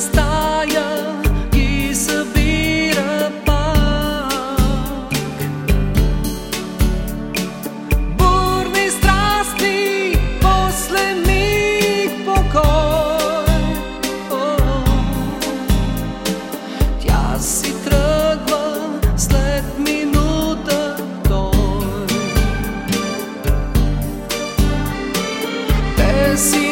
стая ги събира пак. Бурни страсти, после миг покой. О, тя си тръгва след минута той. Те си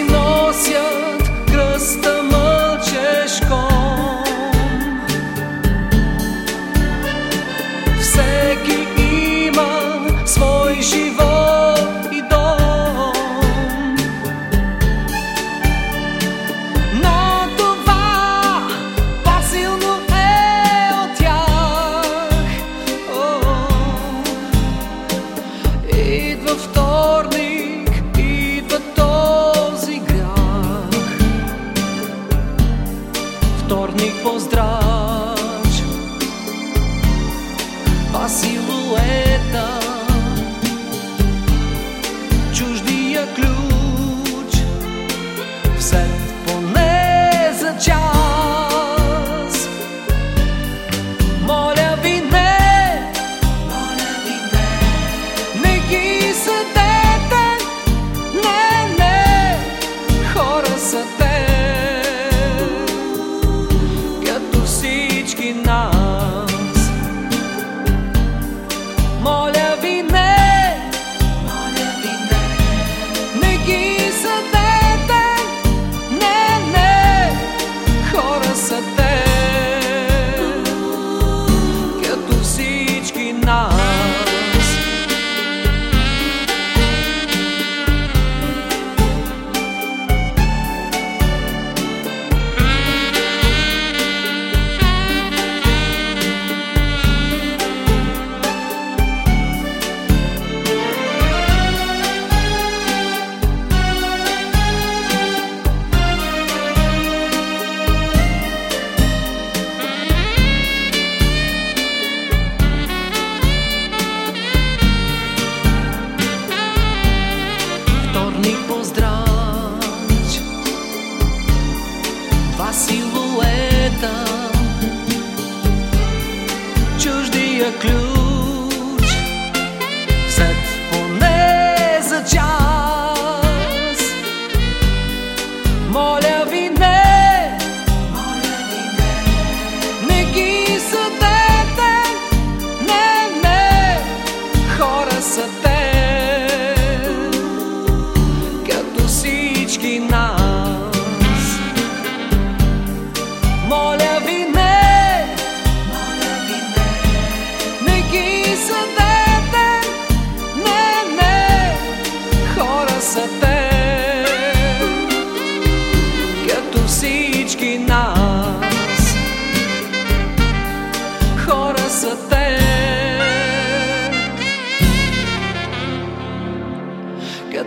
clue.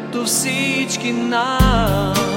Като всички нас